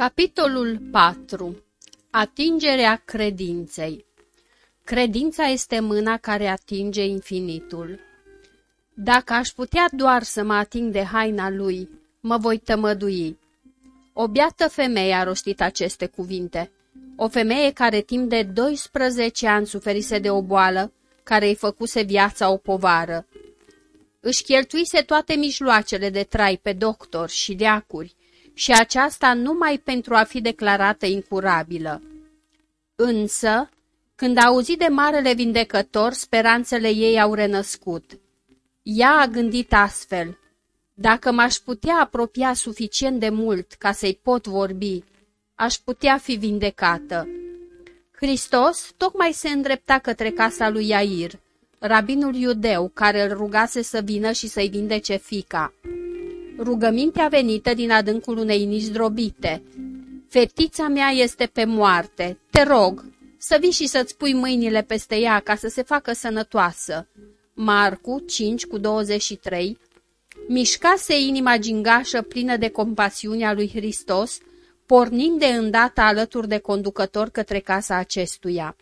Capitolul 4. Atingerea credinței Credința este mâna care atinge infinitul. Dacă aș putea doar să mă ating de haina lui, mă voi tămădui. O biată femeie a rostit aceste cuvinte. O femeie care timp de 12 ani suferise de o boală, care îi făcuse viața o povară. Își cheltuise toate mijloacele de trai pe doctor și deacuri, și aceasta numai pentru a fi declarată incurabilă. Însă, când a auzit de Marele Vindecător, speranțele ei au renăscut. Ea a gândit astfel, dacă m-aș putea apropia suficient de mult ca să-i pot vorbi, aș putea fi vindecată. Hristos tocmai se îndrepta către casa lui Iair, rabinul iudeu care îl rugase să vină și să-i vindece fica rugămintea venită din adâncul unei inimi zdrobite. Fetița mea este pe moarte, te rog să vii și să-ți pui mâinile peste ea ca să se facă sănătoasă. Marcu 5 cu 23 Mișcase inima gingașă plină de compasiunea lui Hristos, pornind de îndată alături de conducător către casa acestuia.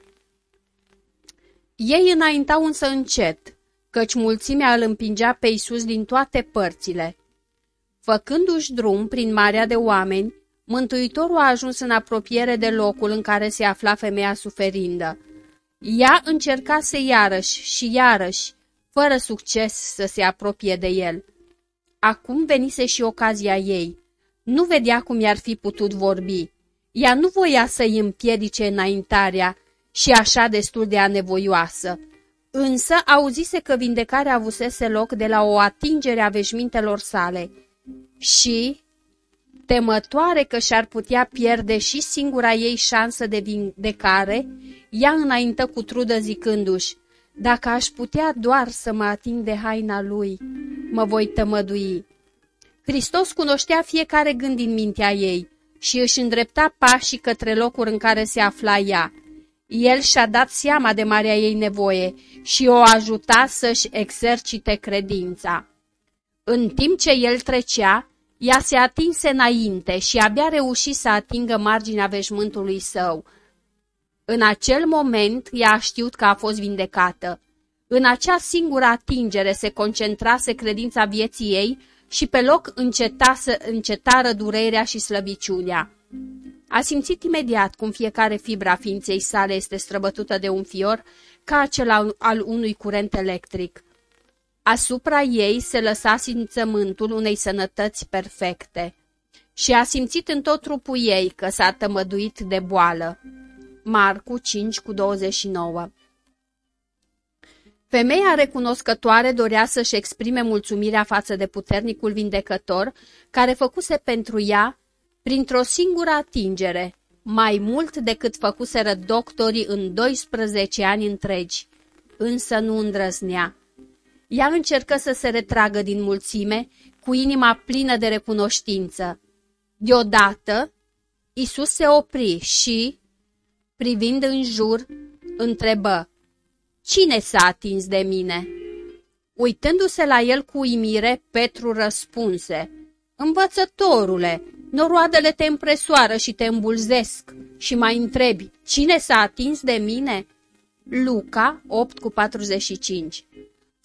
Ei înaintau însă încet, căci mulțimea îl împingea pe Isus din toate părțile. Făcându-și drum prin marea de oameni, Mântuitorul a ajuns în apropiere de locul în care se afla femeia suferindă. Ea încercase iarăși și iarăși, fără succes să se apropie de el. Acum venise și ocazia ei. Nu vedea cum i-ar fi putut vorbi. Ea nu voia să-i împiedice înaintarea și așa destul de anevoioasă. Însă auzise că vindecarea avusese loc de la o atingere a veșmintelor sale – și, temătoare că și-ar putea pierde și singura ei șansă de vindecare, ea înaintă cu trudă zicându-și, dacă aș putea doar să mă ating de haina lui, mă voi tămădui. Hristos cunoștea fiecare gând din mintea ei și își îndrepta pașii către locul în care se afla ea. El și-a dat seama de marea ei nevoie și o ajuta să-și exercite credința. În timp ce el trecea, ea se atinse înainte și abia reuși să atingă marginea veșmântului său. În acel moment, ea a știut că a fost vindecată. În acea singură atingere se concentrase credința vieții ei și pe loc încetase, încetară durerea și slăbiciunea. A simțit imediat cum fiecare fibra ființei sale este străbătută de un fior ca acela al unui curent electric. Asupra ei se lăsa simțământul unei sănătăți perfecte și a simțit în tot trupul ei că s-a tămăduit de boală. Marcu 5 cu 29 Femeia recunoscătoare dorea să-și exprime mulțumirea față de puternicul vindecător, care făcuse pentru ea, printr-o singură atingere, mai mult decât făcuseră doctorii în 12 ani întregi. Însă nu îndrăznea. Ea încercă să se retragă din mulțime, cu inima plină de recunoștință. Deodată, Isus se opri și, privind în jur, întrebă, Cine s-a atins de mine?" Uitându-se la el cu uimire, Petru răspunse, Învățătorule, noroadele te împresoară și te îmbulzesc și mai întrebi, cine s-a atins de mine? Luca 8 cu 45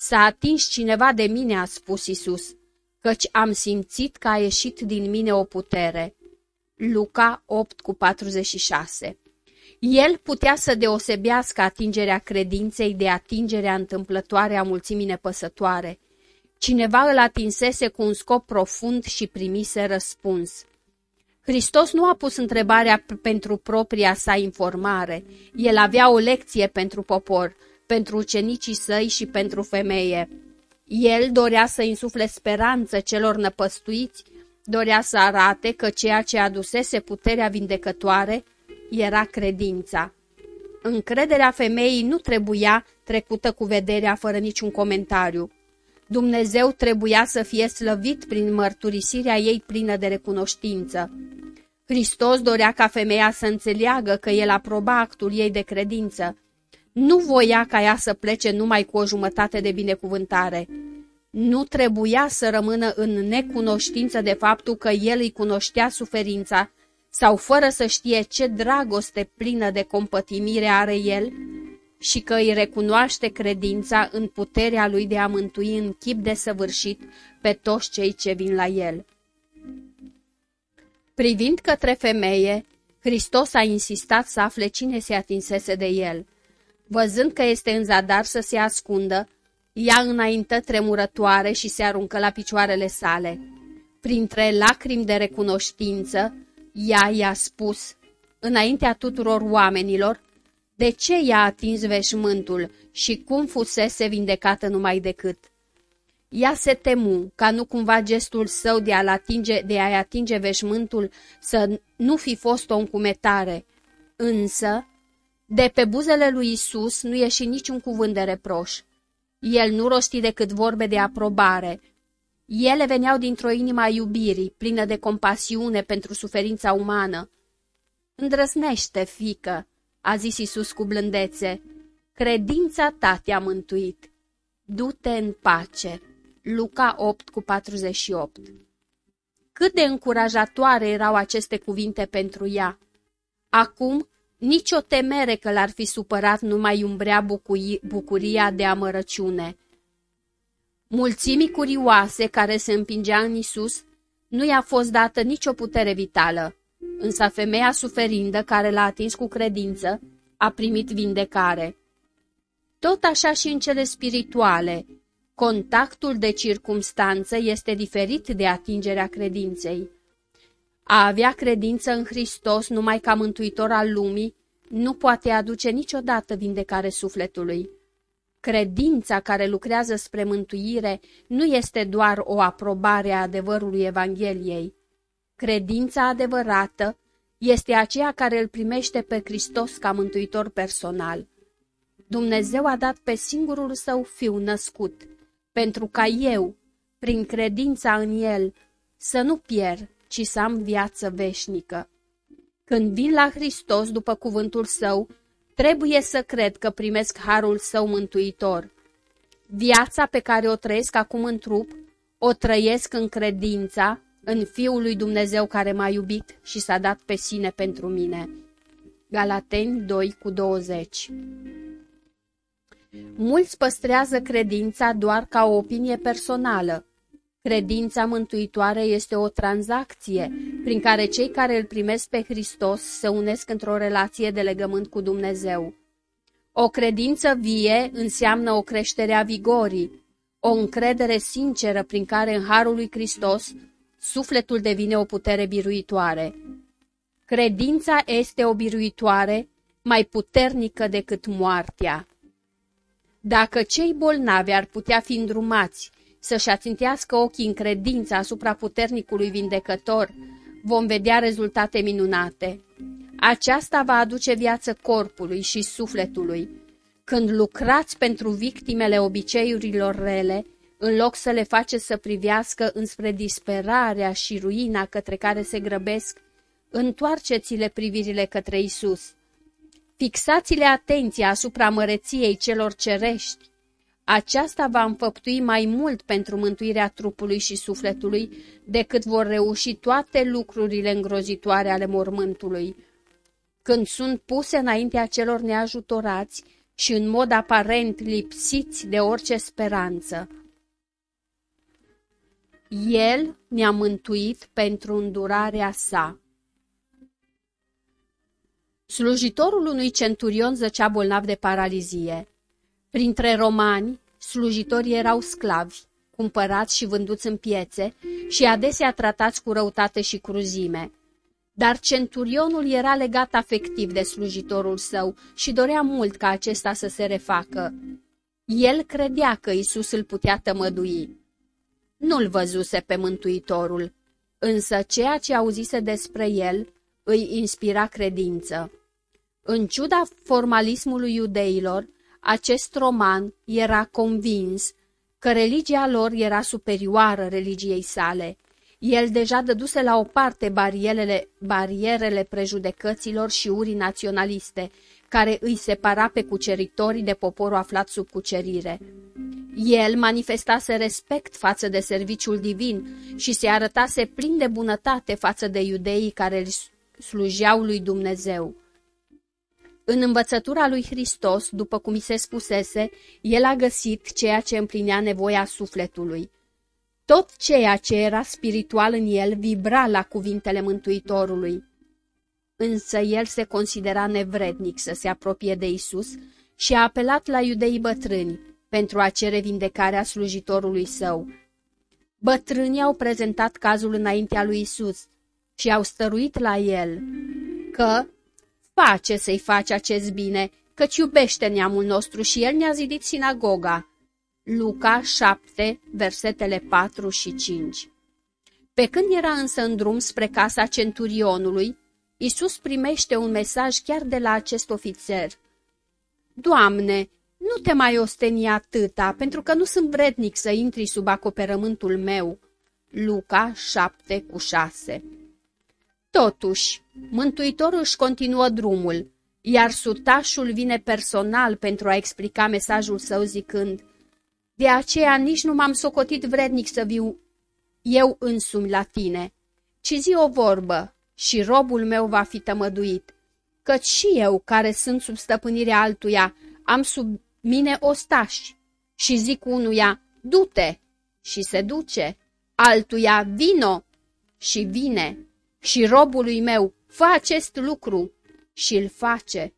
S-a atins cineva de mine, a spus Isus, căci am simțit că a ieșit din mine o putere. Luca 8 cu 46 El putea să deosebească atingerea credinței de atingerea întâmplătoare a mulțimii nepăsătoare. Cineva îl atinsese cu un scop profund și primise răspuns. Hristos nu a pus întrebarea pentru propria sa informare. El avea o lecție pentru popor pentru ucenicii săi și pentru femeie. El dorea să insufle speranță celor năpăstuiți, dorea să arate că ceea ce adusese puterea vindecătoare era credința. Încrederea femeii nu trebuia trecută cu vederea fără niciun comentariu. Dumnezeu trebuia să fie slăvit prin mărturisirea ei plină de recunoștință. Hristos dorea ca femeia să înțeleagă că el aproba actul ei de credință, nu voia ca ea să plece numai cu o jumătate de binecuvântare. Nu trebuia să rămână în necunoștință de faptul că el îi cunoștea suferința, sau fără să știe ce dragoste plină de compătimire are el și că îi recunoaște credința în puterea lui de a mântui în chip de săvârșit pe toți cei ce vin la el. Privind către femeie, Hristos a insistat să afle cine se atinsese de el. Văzând că este în zadar să se ascundă, ea înaintă tremurătoare și se aruncă la picioarele sale. Printre lacrimi de recunoștință, ea i-a spus, înaintea tuturor oamenilor, de ce i-a atins veșmântul și cum fusese vindecată numai decât. Ea se temu ca nu cumva gestul său de a-i atinge, de a atinge veșmântul să nu fi fost o încumetare, însă de pe buzele lui Isus nu ieși niciun cuvânt de reproș. El nu rosti decât vorbe de aprobare. Ele veneau dintr-o inimă a iubirii, plină de compasiune pentru suferința umană. Îndrăznește, fică, a zis Isus cu blândețe, credința ta te-a mântuit. Du-te în pace. Luca 8 cu 48 Cât de încurajatoare erau aceste cuvinte pentru ea. Acum, nicio temere că l-ar fi supărat numai umbrea bucuria de amărăciune. Mulțimii curioase care se împingea în Isus nu i-a fost dată nicio putere vitală, însă femeia suferindă care l-a atins cu credință a primit vindecare. Tot așa și în cele spirituale, contactul de circumstanță este diferit de atingerea credinței. A avea credință în Hristos numai ca mântuitor al lumii nu poate aduce niciodată vindecare sufletului. Credința care lucrează spre mântuire nu este doar o aprobare a adevărului Evangheliei. Credința adevărată este aceea care îl primește pe Hristos ca mântuitor personal. Dumnezeu a dat pe singurul său fiu născut, pentru ca eu, prin credința în el, să nu pierd, ci să am viață veșnică. Când vin la Hristos după cuvântul său, trebuie să cred că primesc harul său mântuitor. Viața pe care o trăiesc acum în trup, o trăiesc în credința în Fiul lui Dumnezeu care m-a iubit și s-a dat pe sine pentru mine. Galateni 2 cu 20 Mulți păstrează credința doar ca o opinie personală. Credința mântuitoare este o tranzacție prin care cei care îl primesc pe Hristos se unesc într-o relație de legământ cu Dumnezeu. O credință vie înseamnă o creștere a vigorii, o încredere sinceră prin care în Harul lui Hristos sufletul devine o putere biruitoare. Credința este o biruitoare mai puternică decât moartea. Dacă cei bolnavi ar putea fi îndrumați să-și ațintească ochii în credința asupra puternicului vindecător, vom vedea rezultate minunate. Aceasta va aduce viață corpului și sufletului. Când lucrați pentru victimele obiceiurilor rele, în loc să le face să privească înspre disperarea și ruina către care se grăbesc, întoarceți-le privirile către Isus. Fixați-le atenția asupra măreției celor cerești. Aceasta va înfăptui mai mult pentru mântuirea trupului și sufletului decât vor reuși toate lucrurile îngrozitoare ale mormântului. Când sunt puse înaintea celor neajutorați și în mod aparent lipsiți de orice speranță, el ne-a mântuit pentru îndurarea sa. Slujitorul unui centurion zăcea bolnav de paralizie. Printre romani, slujitorii erau sclavi, cumpărați și vânduți în piețe și adesea tratați cu răutate și cruzime. Dar centurionul era legat afectiv de slujitorul său și dorea mult ca acesta să se refacă. El credea că Isus îl putea tămădui. Nu-l văzuse pe Mântuitorul, însă ceea ce auzise despre el îi inspira credință. În ciuda formalismului iudeilor, acest roman era convins că religia lor era superioară religiei sale. El deja dăduse la o parte barierele, barierele prejudecăților și urii naționaliste, care îi separa pe cuceritorii de poporul aflat sub cucerire. El manifestase respect față de serviciul divin și se arătase plin de bunătate față de iudeii care îl slujeau lui Dumnezeu. În învățătura lui Hristos, după cum i se spusese, el a găsit ceea ce împlinea nevoia sufletului. Tot ceea ce era spiritual în el vibra la cuvintele Mântuitorului. Însă el se considera nevrednic să se apropie de Isus și a apelat la iudeii bătrâni pentru a cere vindecarea slujitorului său. Bătrânii au prezentat cazul înaintea lui Isus și au stăruit la el că face să-i faci acest bine, căci iubește neamul nostru și el ne-a zidit sinagoga. Luca 7, versetele 4 și 5 Pe când era însă în drum spre casa centurionului, Isus primește un mesaj chiar de la acest ofițer. Doamne, nu te mai osteni atâta, pentru că nu sunt vrednic să intri sub acoperământul meu. Luca 7 cu 6 Totuși, Mântuitorul își continuă drumul, iar sutașul vine personal pentru a explica mesajul său zicând De aceea nici nu m-am socotit vrednic să viu eu însumi la tine, ci zi o vorbă și robul meu va fi tămăduit, căci și eu, care sunt sub stăpânirea altuia, am sub mine ostași. Și zic unuia, du-te! Și se duce, altuia, vino! Și vine și robului meu, fă acest lucru și îl face.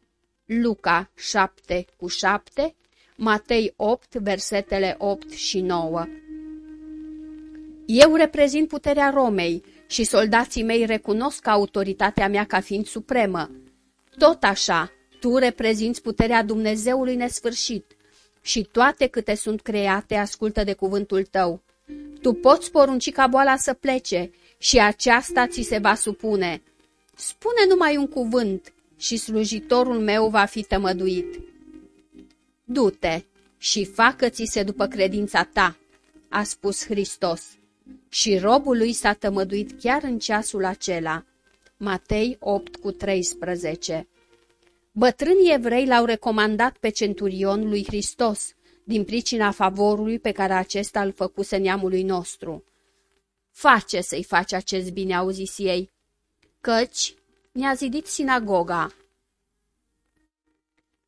Luca 7 cu 7, Matei 8, versetele 8 și 9. Eu reprezint puterea Romei și soldații mei recunosc autoritatea mea ca fiind supremă. Tot așa, tu reprezinți puterea Dumnezeului nesfârșit și toate câte sunt create ascultă de cuvântul tău. Tu poți porunci ca boala să plece și aceasta ți se va supune. Spune numai un cuvânt și slujitorul meu va fi tămăduit. Du-te și facă-ți se după credința ta, a spus Hristos. Și robul lui s-a tămăduit chiar în ceasul acela. Matei 8 cu 13 Bătrânii evrei l-au recomandat pe centurion lui Hristos, din pricina favorului pe care acesta îl făcuse neamului nostru. Face să-i faci acest bine, au zis ei, căci ne-a zidit sinagoga.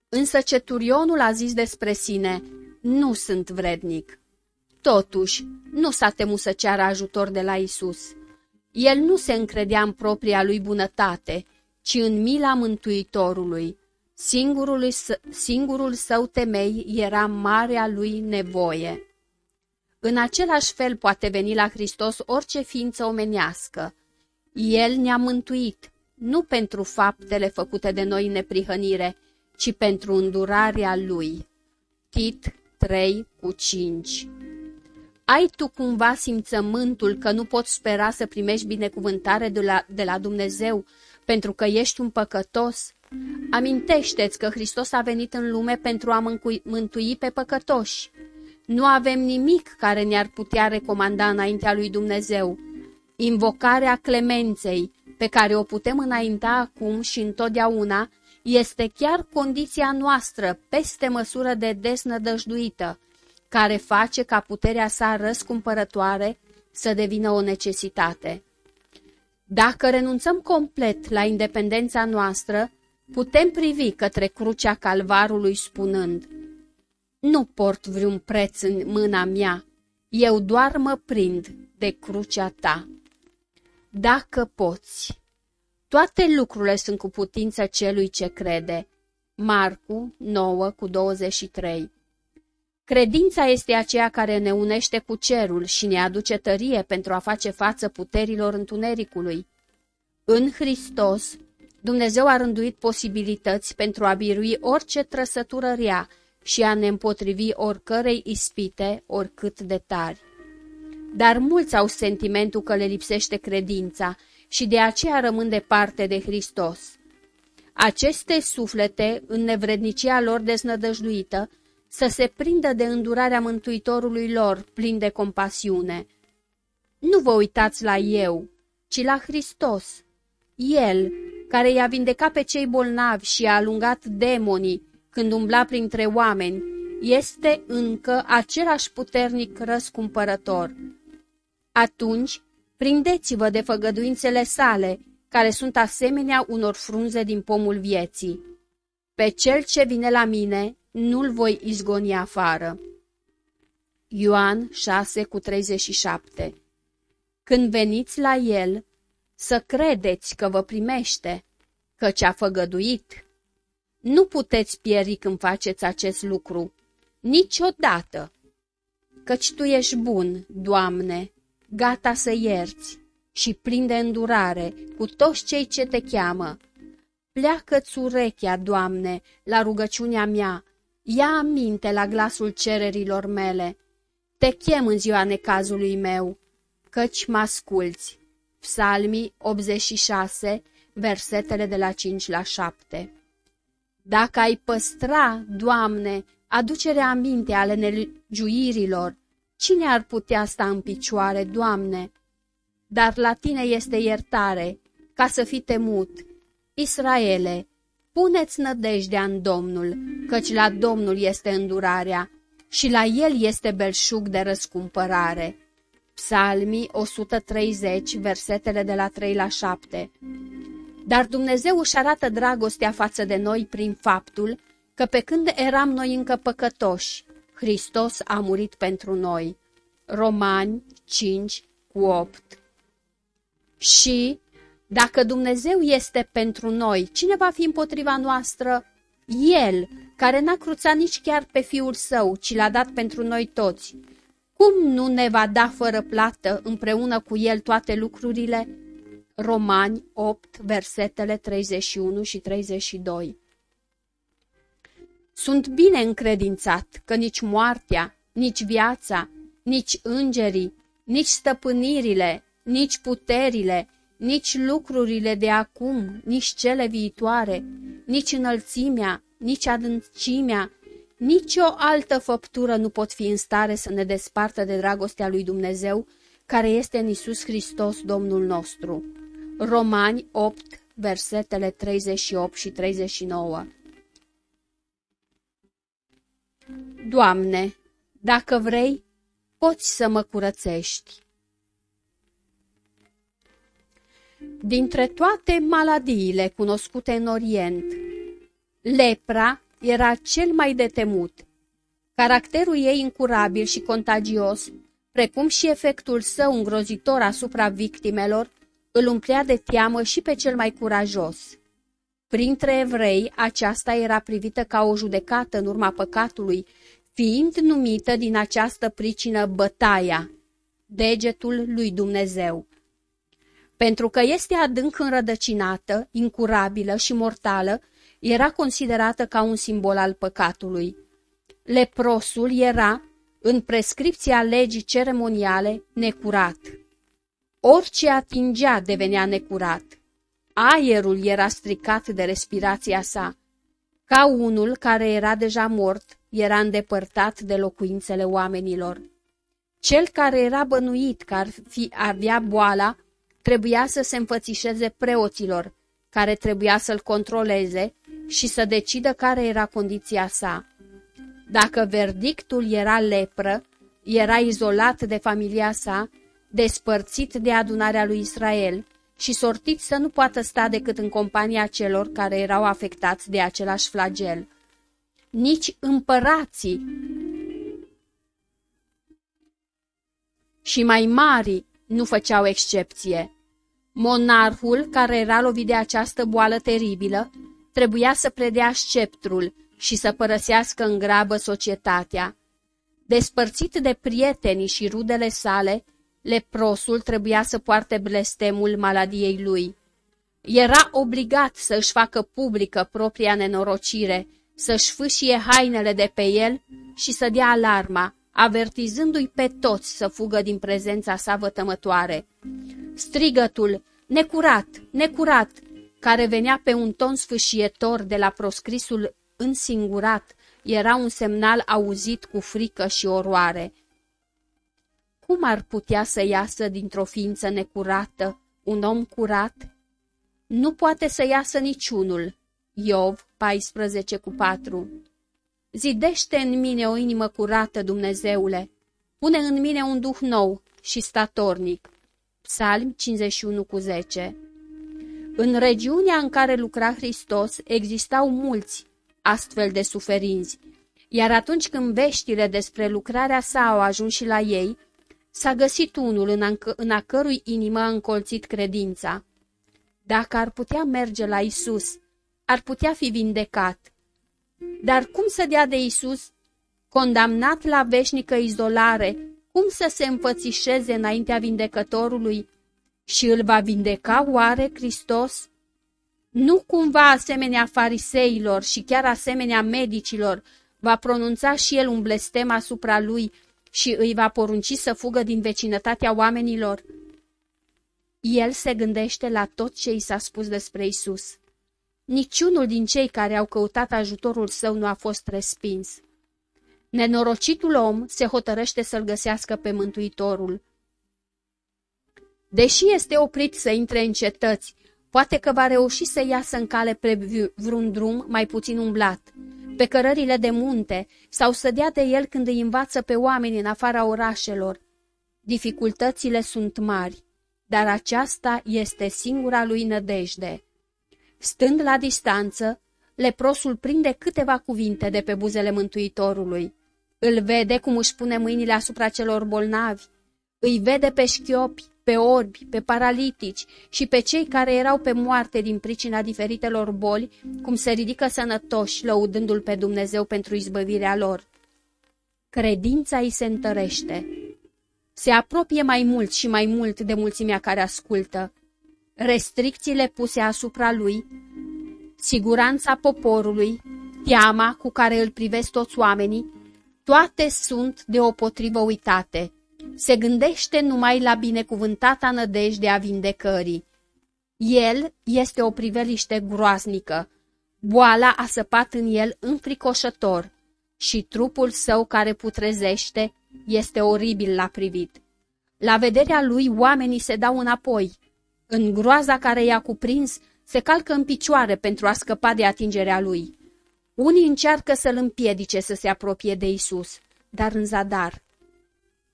Însă ceturionul a zis despre sine, nu sunt vrednic. Totuși, nu s-a temut să ceară ajutor de la Isus. El nu se încredea în propria lui bunătate, ci în mila Mântuitorului. Singurul, singurul său temei era marea lui nevoie. În același fel poate veni la Hristos orice ființă omenească. El ne-a mântuit, nu pentru faptele făcute de noi în neprihănire, ci pentru îndurarea Lui. Tit 3 cu 5 Ai tu cumva simțământul că nu poți spera să primești binecuvântare de la, de la Dumnezeu pentru că ești un păcătos? Amintește-ți că Hristos a venit în lume pentru a mântui pe păcătoși. Nu avem nimic care ne-ar putea recomanda înaintea lui Dumnezeu. Invocarea clemenței, pe care o putem înainta acum și întotdeauna, este chiar condiția noastră, peste măsură de desnădăjduită, care face ca puterea sa răscumpărătoare să devină o necesitate. Dacă renunțăm complet la independența noastră, putem privi către crucea calvarului spunând, Nu port vreun preț în mâna mea, eu doar mă prind de crucea ta. Dacă poți, toate lucrurile sunt cu putință celui ce crede. Marcu 9 cu 23 Credința este aceea care ne unește cu cerul și ne aduce tărie pentru a face față puterilor întunericului. În Hristos, Dumnezeu a rânduit posibilități pentru a birui orice trăsătură rea și a ne împotrivi oricărei ispite, oricât de tari. Dar mulți au sentimentul că le lipsește credința și de aceea rămân departe de Hristos. Aceste suflete, în nevrednicia lor deznădăjduită, să se prindă de îndurarea Mântuitorului lor, plin de compasiune. Nu vă uitați la eu, ci la Hristos. El, care i-a vindecat pe cei bolnavi și a alungat demonii când umbla printre oameni, este încă același puternic răscumpărător. Atunci, prindeți-vă de făgăduințele sale, care sunt asemenea unor frunze din pomul vieții. Pe cel ce vine la mine, nu-l voi izgoni afară. Ioan 6 cu 37 Când veniți la el, să credeți că vă primește, că ce-a făgăduit. Nu puteți pieri când faceți acest lucru, niciodată, căci Tu ești bun, Doamne, gata să ierți și plin de îndurare cu toți cei ce Te cheamă. Pleacă-ți urechea, Doamne, la rugăciunea mea, ia aminte la glasul cererilor mele. Te chem în ziua necazului meu, căci mă asculți. Psalmii 86, versetele de la 5 la 7 Dacă ai păstra, Doamne, aducerea aminte ale nelegiuirilor, cine ar putea sta în picioare, Doamne? Dar la Tine este iertare, ca să fii temut. Israele, puneți nădejdea în Domnul, căci la Domnul este îndurarea și la El este belșug de răscumpărare. Psalmii 130, versetele de la 3 la 7 Dar Dumnezeu își arată dragostea față de noi prin faptul că pe când eram noi încă păcătoși, Hristos a murit pentru noi. Romani 5 cu 8 Și, dacă Dumnezeu este pentru noi, cine va fi împotriva noastră? El, care n-a cruțat nici chiar pe Fiul Său, ci l-a dat pentru noi toți cum nu ne va da fără plată împreună cu el toate lucrurile? Romani 8, versetele 31 și 32 Sunt bine încredințat că nici moartea, nici viața, nici îngerii, nici stăpânirile, nici puterile, nici lucrurile de acum, nici cele viitoare, nici înălțimea, nici adâncimea, nici o altă făptură nu pot fi în stare să ne despartă de dragostea lui Dumnezeu, care este în Isus Hristos, Domnul nostru. Romani 8, versetele 38 și 39 Doamne, dacă vrei, poți să mă curățești. Dintre toate maladiile cunoscute în Orient, lepra era cel mai de temut. Caracterul ei incurabil și contagios, precum și efectul său îngrozitor asupra victimelor, îl umplea de teamă și pe cel mai curajos. Printre evrei, aceasta era privită ca o judecată în urma păcatului, fiind numită din această pricină bătaia, degetul lui Dumnezeu. Pentru că este adânc înrădăcinată, incurabilă și mortală, era considerată ca un simbol al păcatului. Leprosul era, în prescripția legii ceremoniale, necurat. Orice atingea devenea necurat. Aerul era stricat de respirația sa. Ca unul care era deja mort, era îndepărtat de locuințele oamenilor. Cel care era bănuit că ar fi avea boala, trebuia să se înfățișeze preoților, care trebuia să-l controleze și să decidă care era condiția sa. Dacă verdictul era lepră, era izolat de familia sa, despărțit de adunarea lui Israel și sortit să nu poată sta decât în compania celor care erau afectați de același flagel. Nici împărații și mai mari nu făceau excepție. Monarhul, care era lovit de această boală teribilă, trebuia să predea sceptrul și să părăsească în grabă societatea. Despărțit de prietenii și rudele sale, leprosul trebuia să poarte blestemul maladiei lui. Era obligat să își facă publică propria nenorocire, să-și fâșie hainele de pe el și să dea alarma, avertizându-i pe toți să fugă din prezența sa vătămătoare. Strigătul, necurat, necurat, care venea pe un ton sfâșietor de la proscrisul însingurat, era un semnal auzit cu frică și oroare. Cum ar putea să iasă dintr-o ființă necurată un om curat? Nu poate să iasă niciunul. Iov 14 cu 4 Zidește în mine o inimă curată, Dumnezeule, pune în mine un duh nou și statornic. Psalm 51 cu 10 În regiunea în care lucra Hristos existau mulți astfel de suferinți, iar atunci când veștile despre lucrarea sa au ajuns și la ei, s-a găsit unul în a, în a cărui inimă a încolțit credința. Dacă ar putea merge la Isus, ar putea fi vindecat. Dar cum să dea de Isus, condamnat la veșnică izolare, cum să se înfățișeze înaintea vindecătorului și îl va vindeca oare Hristos? Nu cumva asemenea fariseilor și chiar asemenea medicilor va pronunța și el un blestem asupra lui și îi va porunci să fugă din vecinătatea oamenilor? El se gândește la tot ce i s-a spus despre Isus. Niciunul din cei care au căutat ajutorul său nu a fost respins. Nenorocitul om se hotărăște să-l găsească pe Mântuitorul. Deși este oprit să intre în cetăți, poate că va reuși să iasă în cale pe vreun drum mai puțin umblat, pe cărările de munte, sau să dea de el când îi învață pe oameni în afara orașelor. Dificultățile sunt mari, dar aceasta este singura lui nădejde. Stând la distanță, leprosul prinde câteva cuvinte de pe buzele Mântuitorului. Îl vede cum își pune mâinile asupra celor bolnavi, îi vede pe șchiopi, pe orbi, pe paralitici și pe cei care erau pe moarte din pricina diferitelor boli, cum se ridică sănătoși, lăudându-L pe Dumnezeu pentru izbăvirea lor. Credința îi se întărește. Se apropie mai mult și mai mult de mulțimea care ascultă. Restricțiile puse asupra lui, siguranța poporului, teama cu care îl privesc toți oamenii, toate sunt deopotrivă uitate. Se gândește numai la binecuvântata nădejde a vindecării. El este o priveliște groaznică. Boala a săpat în el înfricoșător și trupul său care putrezește este oribil la privit. La vederea lui oamenii se dau înapoi. În groaza care i-a cuprins, se calcă în picioare pentru a scăpa de atingerea lui. Unii încearcă să-l împiedice să se apropie de Isus, dar în zadar.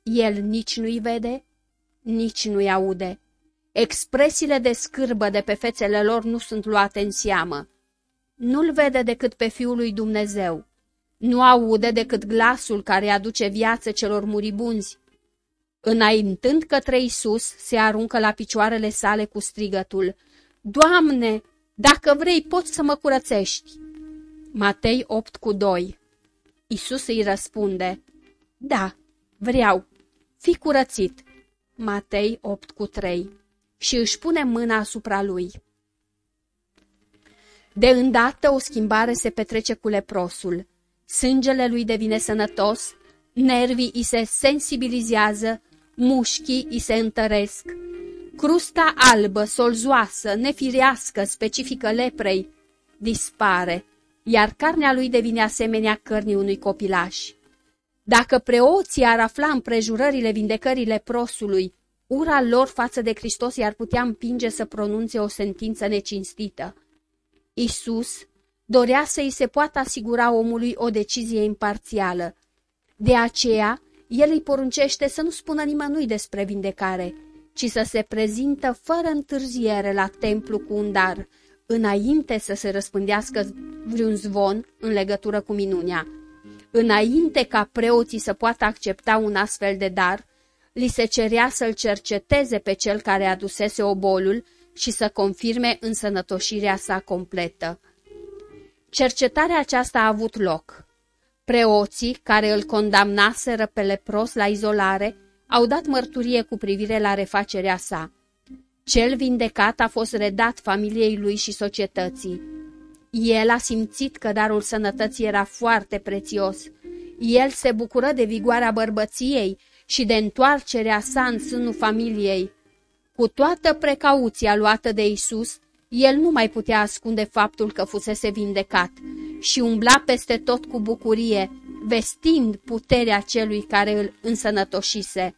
El nici nu-i vede, nici nu-i aude. Expresiile de scârbă de pe fețele lor nu sunt luate în seamă. Nu-l vede decât pe Fiul lui Dumnezeu. Nu aude decât glasul care aduce viață celor muribunzi. Înaintând către Isus, se aruncă la picioarele sale cu strigătul, Doamne, dacă vrei, poți să mă curățești. Matei 8 cu 2 Isus îi răspunde, Da, vreau, fi curățit. Matei 8 cu 3 Și își pune mâna asupra lui. De îndată o schimbare se petrece cu leprosul. Sângele lui devine sănătos, nervii îi se sensibilizează, mușchii îi se întăresc. Crusta albă, solzoasă, nefirească, specifică leprei, dispare, iar carnea lui devine asemenea cărnii unui copilaș. Dacă preoții ar afla împrejurările vindecării leprosului, ura lor față de Hristos i-ar putea împinge să pronunțe o sentință necinstită. Isus dorea să îi se poată asigura omului o decizie imparțială. De aceea, el îi poruncește să nu spună nimănui despre vindecare, ci să se prezintă fără întârziere la templu cu un dar, înainte să se răspândească vreun zvon în legătură cu minunea. Înainte ca preoții să poată accepta un astfel de dar, li se cerea să-l cerceteze pe cel care adusese obolul și să confirme însănătoșirea sa completă. Cercetarea aceasta a avut loc. Preoții, care îl condamnaseră pe lepros la izolare, au dat mărturie cu privire la refacerea sa. Cel vindecat a fost redat familiei lui și societății. El a simțit că darul sănătății era foarte prețios. El se bucură de vigoarea bărbăției și de întoarcerea sa în sânul familiei. Cu toată precauția luată de Isus, el nu mai putea ascunde faptul că fusese vindecat și umbla peste tot cu bucurie, vestind puterea celui care îl însănătoșise.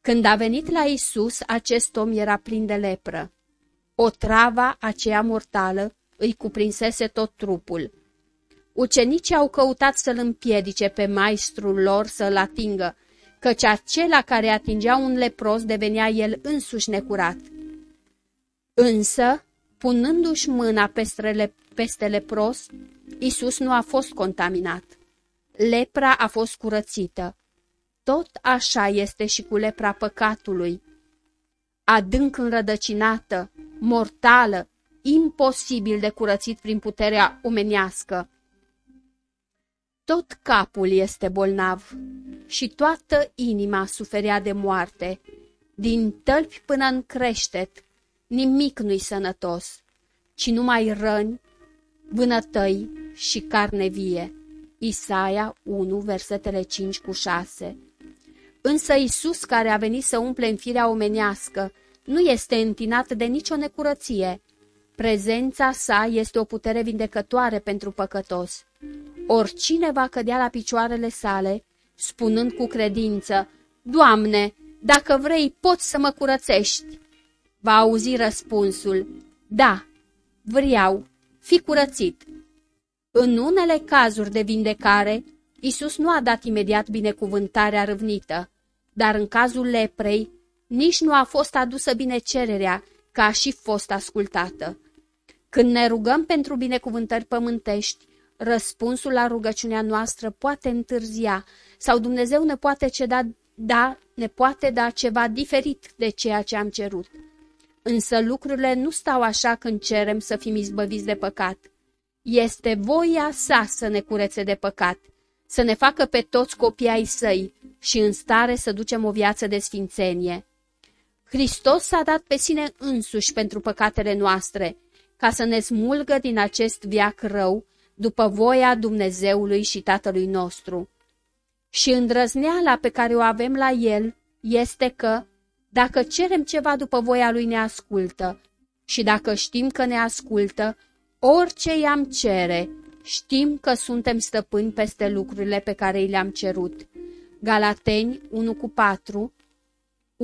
Când a venit la Isus, acest om era plin de lepră. O trava aceea mortală îi cuprinsese tot trupul. Ucenicii au căutat să-l împiedice pe maestrul lor să-l atingă, căci acela care atingea un lepros devenea el însuși necurat. Însă, punându-și mâna peste, peste lepros, Isus nu a fost contaminat. Lepra a fost curățită. Tot așa este și cu lepra păcatului. Adânc înrădăcinată, mortală, imposibil de curățit prin puterea omenească. Tot capul este bolnav și toată inima suferea de moarte. Din tălpi până în creștet, nimic nu-i sănătos, ci numai răni, vânătăi și carne vie. Isaia 1, versetele 5 cu 6 Însă Isus, care a venit să umple în firea omenească, nu este întinat de nicio necurăție. Prezența sa este o putere vindecătoare pentru păcătos. Oricine va cădea la picioarele sale, spunând cu credință, Doamne, dacă vrei, poți să mă curățești. Va auzi răspunsul, Da, vreau, fi curățit. În unele cazuri de vindecare, Isus nu a dat imediat binecuvântarea râvnită, dar în cazul leprei, nici nu a fost adusă binecererea, ca a și fost ascultată. Când ne rugăm pentru binecuvântări pământești, răspunsul la rugăciunea noastră poate întârzia sau Dumnezeu ne poate ceda, da, ne poate da ceva diferit de ceea ce am cerut. Însă lucrurile nu stau așa când cerem să fim izbăviți de păcat. Este voia sa să ne curețe de păcat, să ne facă pe toți copii ai săi și în stare să ducem o viață de sfințenie. Hristos s-a dat pe sine însuși pentru păcatele noastre, ca să ne smulgă din acest viac rău, după voia Dumnezeului și Tatălui nostru. Și îndrăzneala pe care o avem la El este că, dacă cerem ceva după voia Lui ne ascultă, și dacă știm că ne ascultă, orice i-am cere, știm că suntem stăpâni peste lucrurile pe care i le-am cerut. Galateni 1 cu 4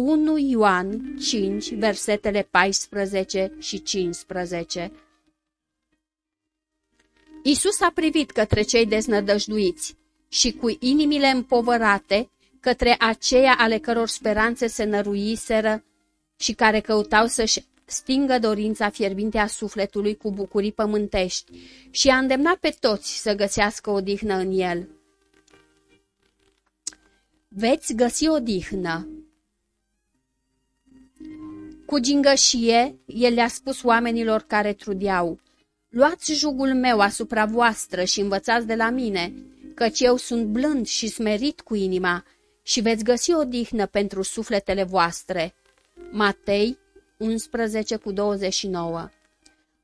1 Ioan 5, versetele 14 și 15 Isus a privit către cei deznădăjduiți și cu inimile împovărate către aceia ale căror speranțe se năruiseră și care căutau să-și stingă dorința fierbinte a sufletului cu bucurii pământești și a îndemnat pe toți să găsească odihnă în el. Veți găsi odihnă, cu gingășie, el le-a spus oamenilor care trudeau, Luați jugul meu asupra voastră și învățați de la mine, căci eu sunt blând și smerit cu inima și veți găsi o dihnă pentru sufletele voastre. Matei 11 cu 29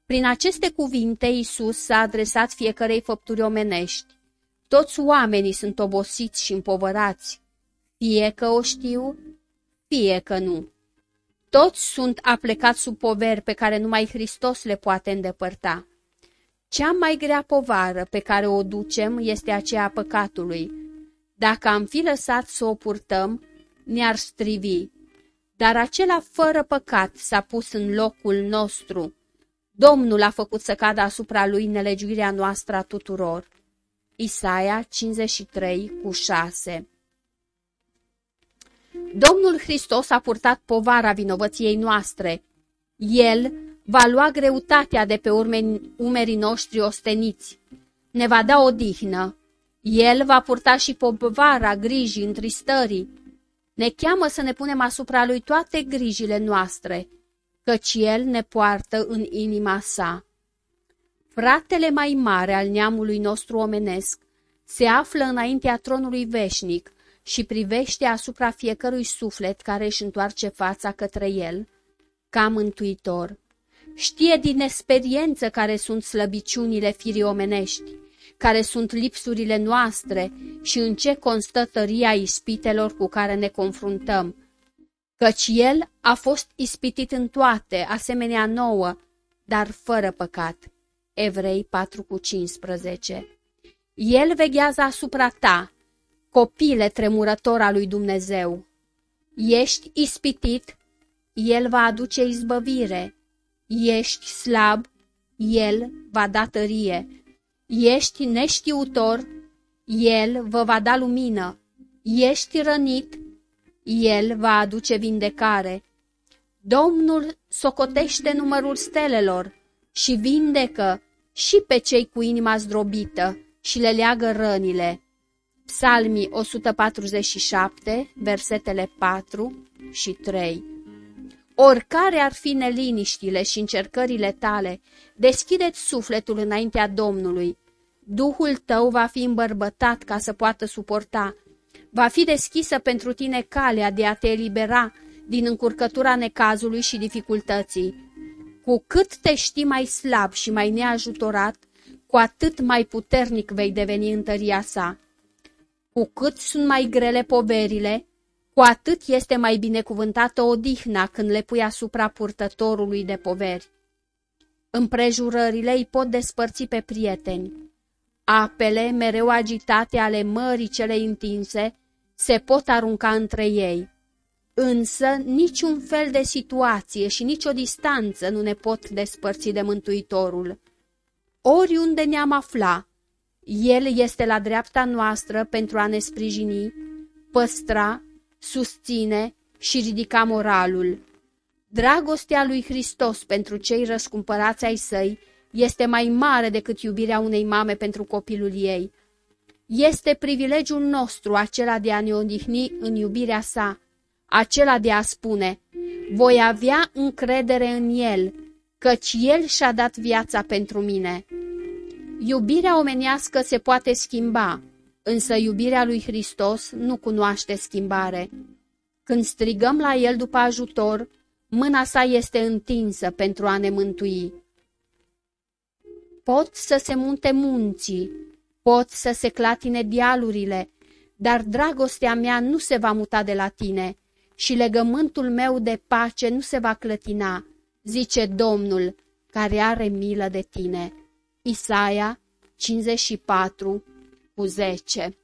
Prin aceste cuvinte Iisus s-a adresat fiecărei făpturi omenești. Toți oamenii sunt obosiți și împovărați, fie că o știu, fie că nu. Toți sunt aplecați sub poveri pe care numai Hristos le poate îndepărta. Cea mai grea povară pe care o ducem este aceea a păcatului. Dacă am fi lăsat să o purtăm, ne-ar strivi. Dar acela fără păcat s-a pus în locul nostru. Domnul a făcut să cadă asupra lui nelegiuirea noastră a tuturor. Isaia 53 cu 6 Domnul Hristos a purtat povara vinovăției noastre. El va lua greutatea de pe umerii noștri osteniți. Ne va da o dihnă. El va purta și povara grijii întristării. Ne cheamă să ne punem asupra lui toate grijile noastre, căci El ne poartă în inima sa. Fratele mai mare al neamului nostru omenesc se află înaintea tronului veșnic, și privește asupra fiecărui suflet care își întoarce fața către el, ca mântuitor. Știe din experiență care sunt slăbiciunile firii omenești, care sunt lipsurile noastre și în ce constă tăria ispitelor cu care ne confruntăm. Căci el a fost ispitit în toate, asemenea nouă, dar fără păcat. Evrei 4 cu 15 El veghează asupra ta, copile tremurător al lui Dumnezeu. Ești ispitit, El va aduce izbăvire. Ești slab, El va da tărie. Ești neștiutor, El vă va da lumină. Ești rănit, El va aduce vindecare. Domnul socotește numărul stelelor și vindecă și pe cei cu inima zdrobită și le leagă rănile. Psalmii 147, versetele 4 și 3 Oricare ar fi neliniștile și încercările tale, deschideți sufletul înaintea Domnului. Duhul tău va fi îmbărbătat ca să poată suporta. Va fi deschisă pentru tine calea de a te elibera din încurcătura necazului și dificultății. Cu cât te știi mai slab și mai neajutorat, cu atât mai puternic vei deveni în tăria sa. Cu cât sunt mai grele poverile, cu atât este mai binecuvântată odihna când le pui asupra purtătorului de poveri. Împrejurările îi pot despărți pe prieteni. Apele, mereu agitate ale mării cele întinse, se pot arunca între ei. Însă niciun fel de situație și nicio distanță nu ne pot despărți de Mântuitorul. Oriunde ne-am afla, El este la dreapta noastră pentru a ne sprijini, păstra, susține și ridica moralul. Dragostea lui Hristos pentru cei răscumpărați ai săi este mai mare decât iubirea unei mame pentru copilul ei. Este privilegiul nostru acela de a ne odihni în iubirea sa, acela de a spune, voi avea încredere în El, căci El și-a dat viața pentru mine. Iubirea omenească se poate schimba, însă iubirea lui Hristos nu cunoaște schimbare. Când strigăm la El după ajutor, mâna sa este întinsă pentru a ne mântui. Pot să se munte munții, pot să se clatine dialurile, dar dragostea mea nu se va muta de la tine și legământul meu de pace nu se va clătina, zice Domnul, care are milă de tine. Isaia 54 cu 10